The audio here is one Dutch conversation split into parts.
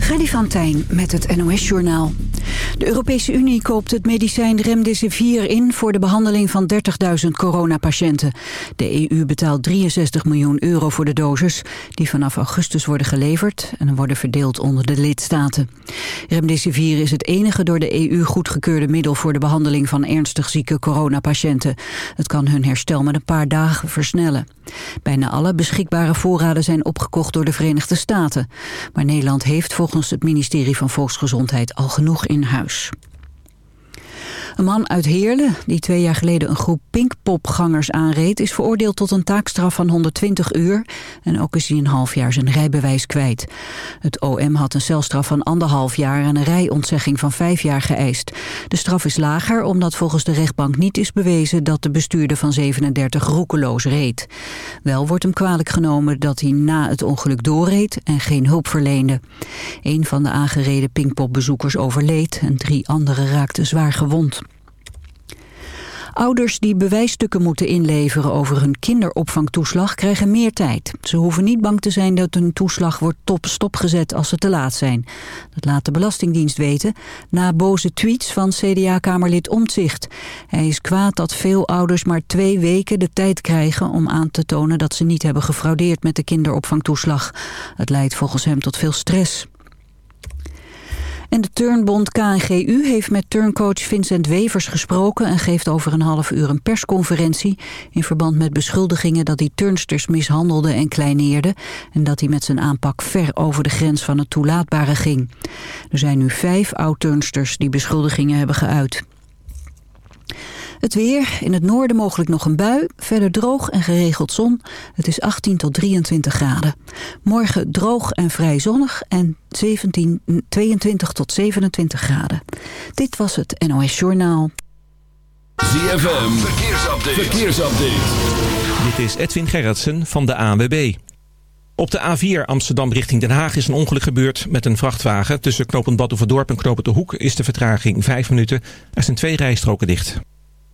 Freddy van Tijn met het NOS-journaal. De Europese Unie koopt het medicijn Remdesivir in voor de behandeling van 30.000 coronapatiënten. De EU betaalt 63 miljoen euro voor de doses die vanaf augustus worden geleverd en worden verdeeld onder de lidstaten. Remdesivir is het enige door de EU goedgekeurde middel voor de behandeling van ernstig zieke coronapatiënten. Het kan hun herstel met een paar dagen versnellen. Bijna alle beschikbare voorraden zijn opgekocht door de Verenigde Staten. Maar Nederland heeft volgens het ministerie van Volksgezondheid al genoeg in huis. Een man uit Heerlen, die twee jaar geleden een groep Pinkpopgangers aanreed... is veroordeeld tot een taakstraf van 120 uur... en ook is hij een half jaar zijn rijbewijs kwijt. Het OM had een celstraf van anderhalf jaar... en een rijontzegging van vijf jaar geëist. De straf is lager omdat volgens de rechtbank niet is bewezen... dat de bestuurder van 37 roekeloos reed. Wel wordt hem kwalijk genomen dat hij na het ongeluk doorreed... en geen hulp verleende. Een van de aangereden Pinkpopbezoekers overleed... en drie anderen raakten zwaar gewond. Ouders die bewijsstukken moeten inleveren over hun kinderopvangtoeslag krijgen meer tijd. Ze hoeven niet bang te zijn dat hun toeslag wordt top stopgezet als ze te laat zijn. Dat laat de Belastingdienst weten na boze tweets van CDA-kamerlid Omtzigt. Hij is kwaad dat veel ouders maar twee weken de tijd krijgen om aan te tonen dat ze niet hebben gefraudeerd met de kinderopvangtoeslag. Het leidt volgens hem tot veel stress. En de turnbond KNGU heeft met turncoach Vincent Wevers gesproken... en geeft over een half uur een persconferentie... in verband met beschuldigingen dat hij turnsters mishandelde en kleineerde... en dat hij met zijn aanpak ver over de grens van het toelaatbare ging. Er zijn nu vijf oud-turnsters die beschuldigingen hebben geuit. Het weer, in het noorden mogelijk nog een bui, verder droog en geregeld zon. Het is 18 tot 23 graden. Morgen droog en vrij zonnig en 17, 22 tot 27 graden. Dit was het NOS Journaal. ZFM, verkeersupdate. verkeersupdate. Dit is Edwin Gerritsen van de ANWB. Op de A4 Amsterdam richting Den Haag is een ongeluk gebeurd met een vrachtwagen. Tussen knooppunt Badhoevedorp en knooppunt De Hoek is de vertraging 5 minuten. Er zijn twee rijstroken dicht.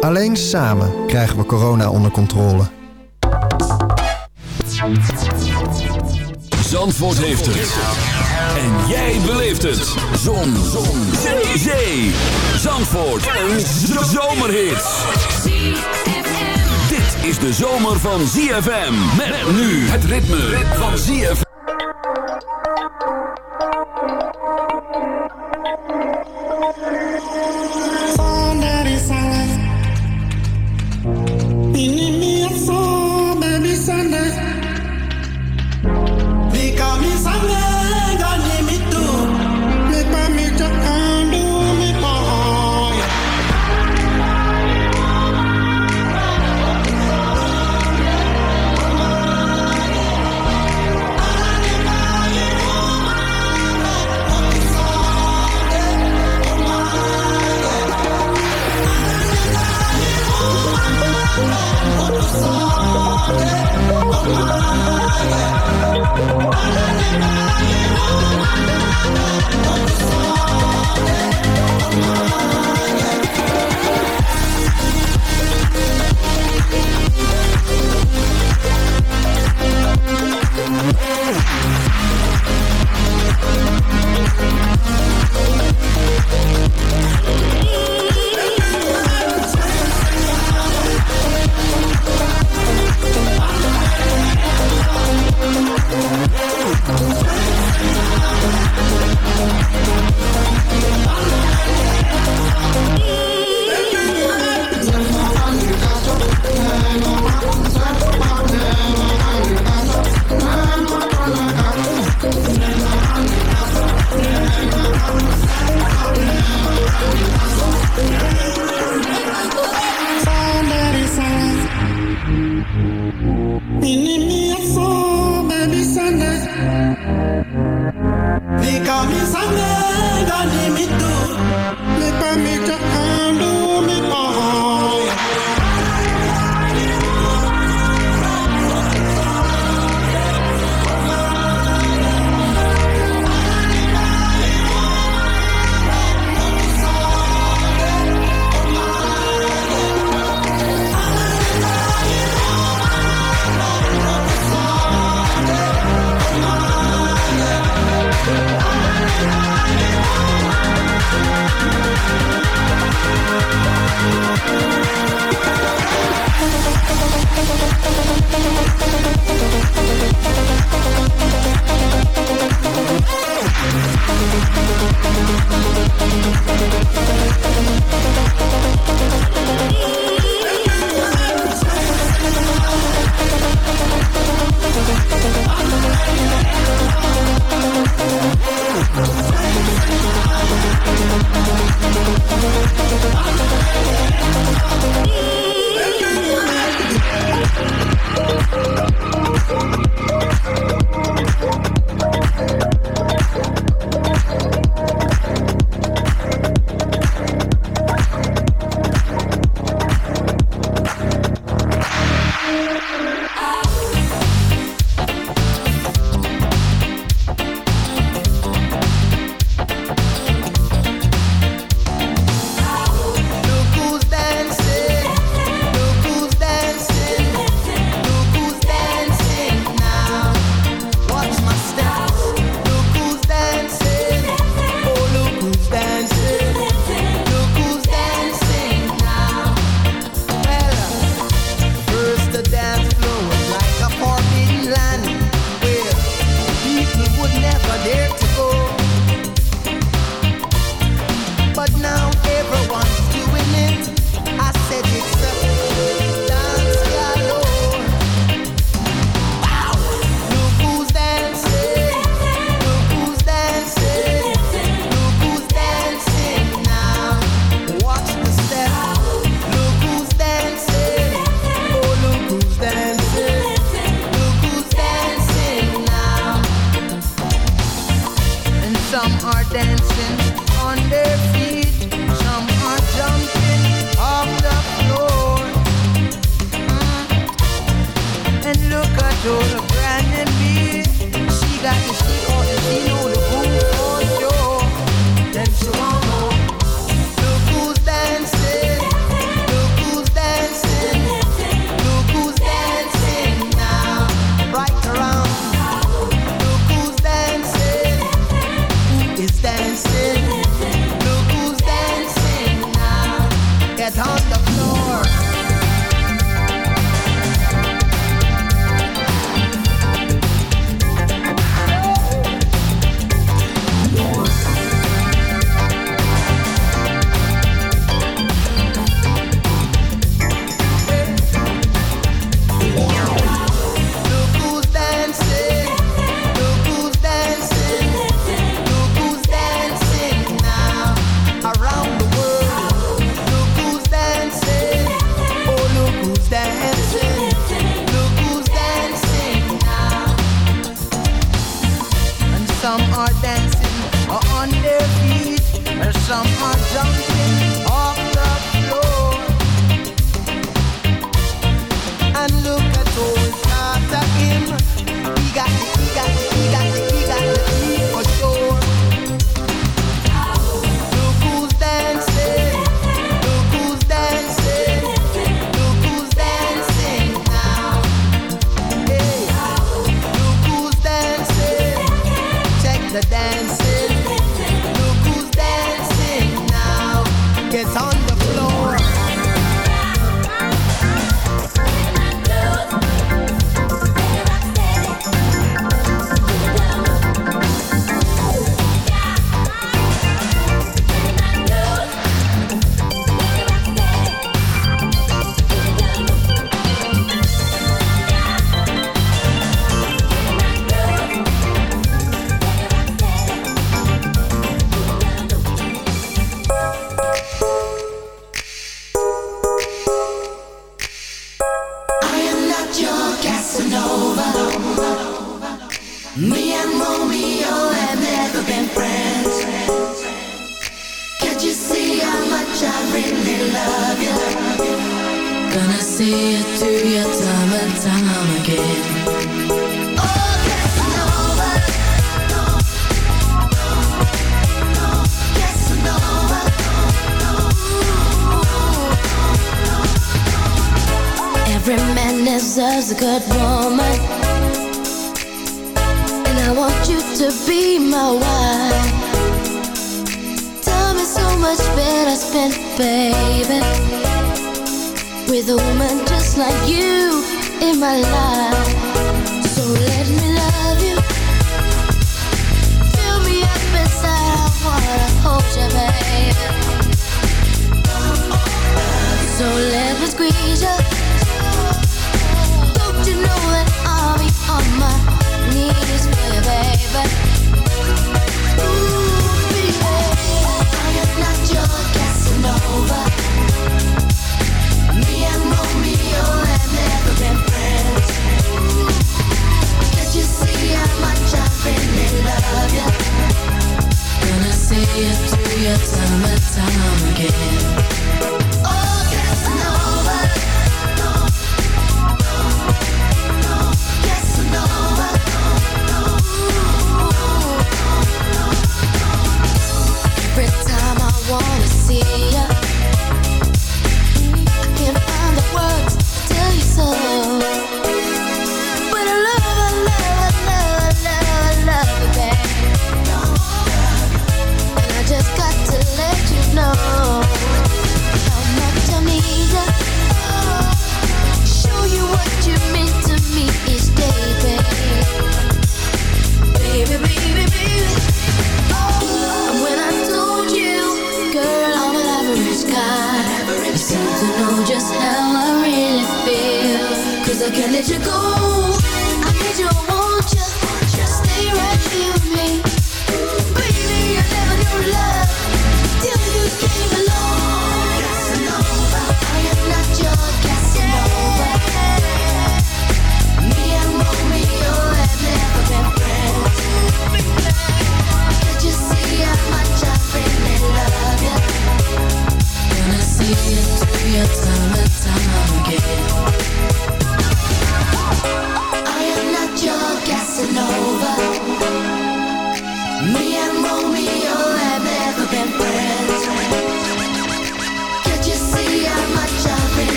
Alleen samen krijgen we corona onder controle. Zandvoort heeft het. En jij beleeft het. Zon. Zon. Zee. Zee. Zandvoort. Een zomerhit. Dit is de zomer van ZFM. Met nu het ritme van ZFM.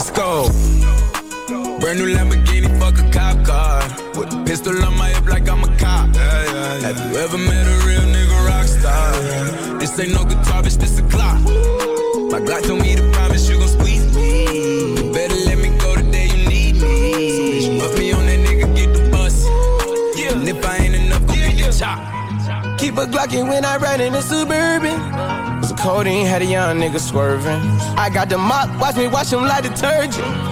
Let's go. Brand new Lamborghini, fuck a cop car. With a pistol on my hip like I'm a cop. Yeah, yeah, yeah. Have you ever met a real nigga rock star? This ain't no guitar, bitch, this a clock. Ooh. My Glock told me to promise you gon' squeeze me. Better let me go the day you need me. So bitch, me on that nigga, get the bus. Yeah. And if I ain't enough, go yeah, get your chop. Keep a Glockin' when I ride in a Suburban. Codeine had a young nigga swerving. I got the mop, watch me wash him like detergent.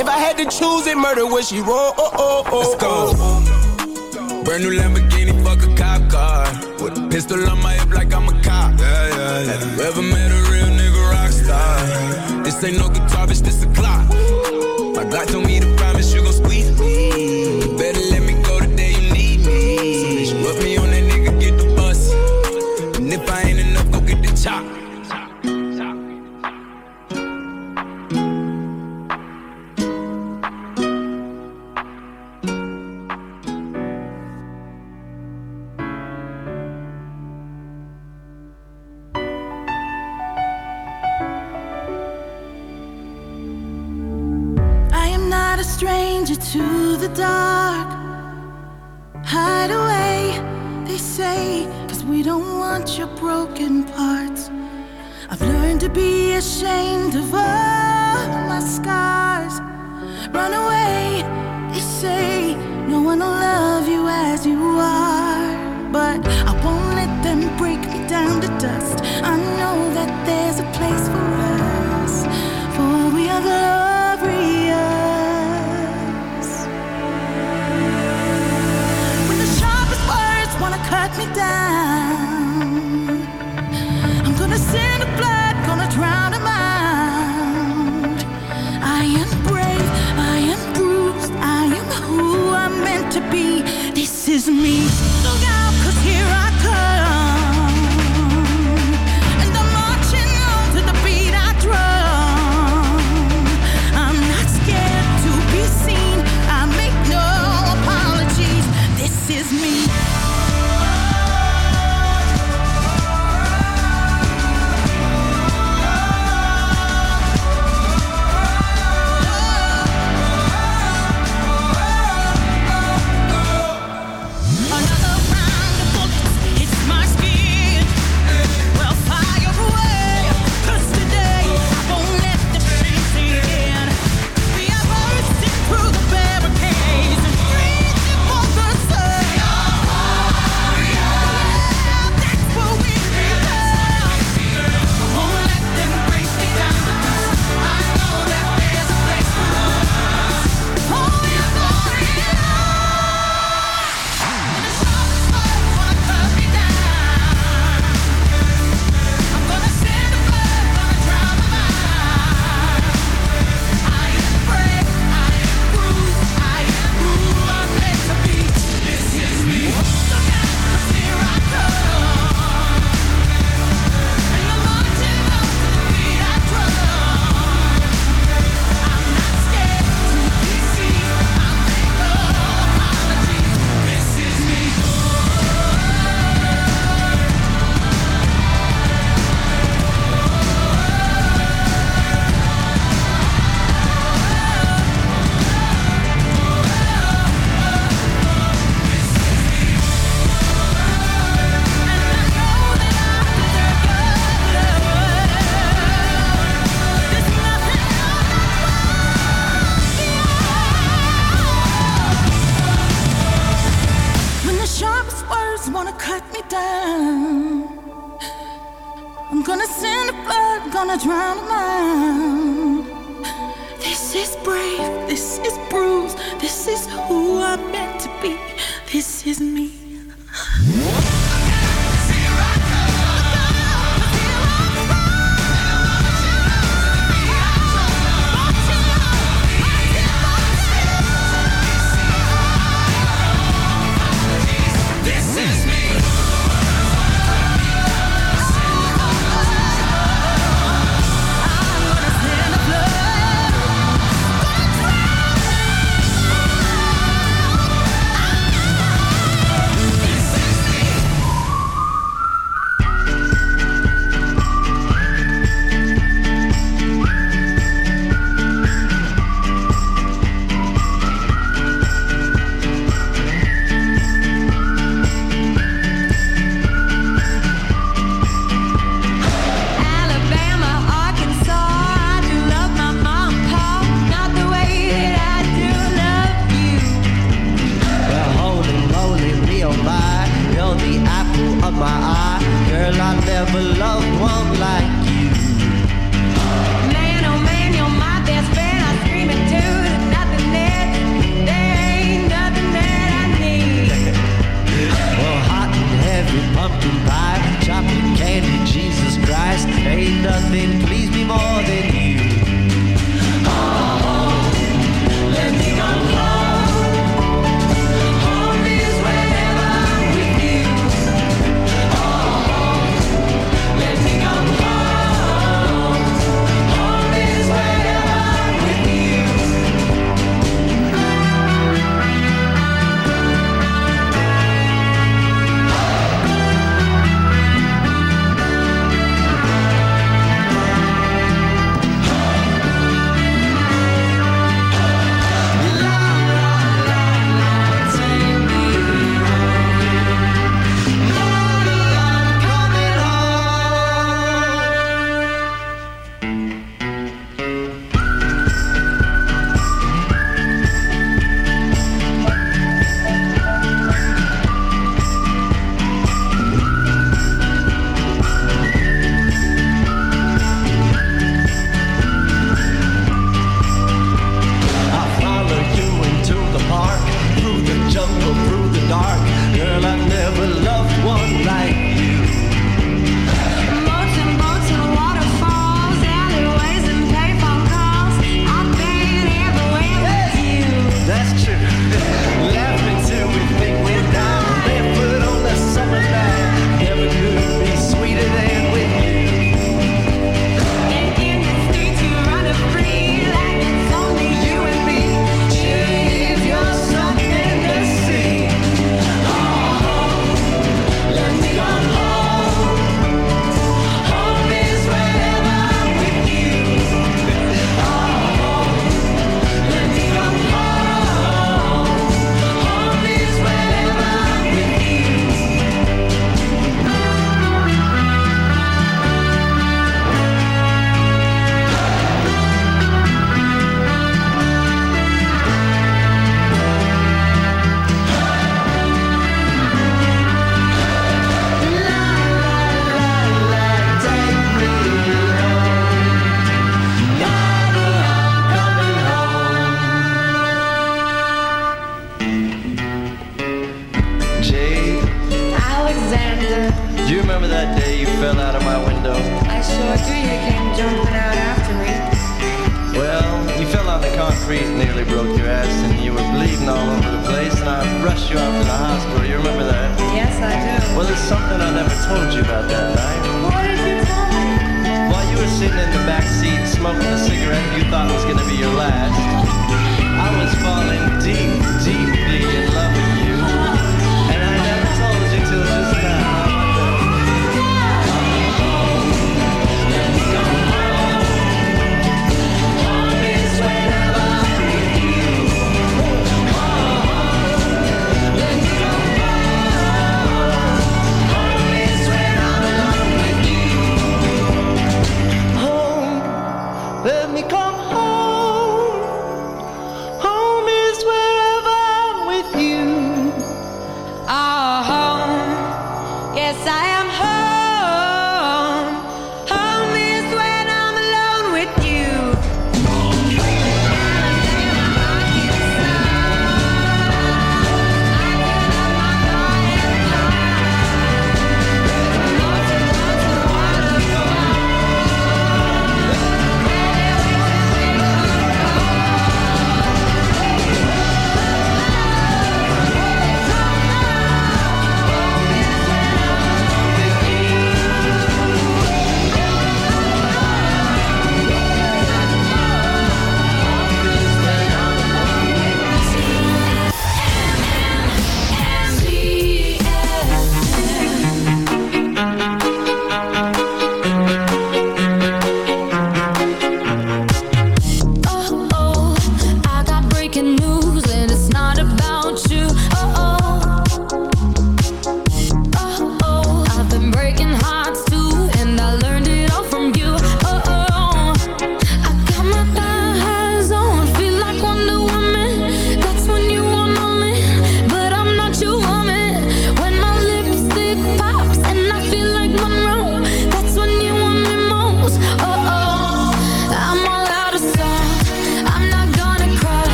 If I had to choose it, murder would she roll? Oh, oh, oh, Let's go. Brand new Lamborghini, fuck a cop car. With a pistol on my hip like I'm a cop. Yeah, yeah, yeah. Have you ever met a real nigga rock star? This ain't no guitar, bitch, this a clock. My Glock told me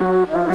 Mm-hmm.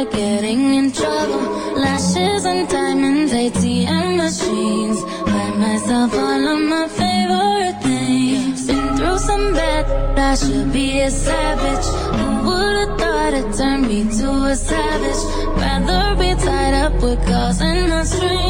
like getting in trouble. Lashes and diamonds, ATM machines. Buy myself all of my favorite things. Been through some bad, I should be a savage. Who would've thought it turned me to a savage? Rather be tied up with girls and my strings.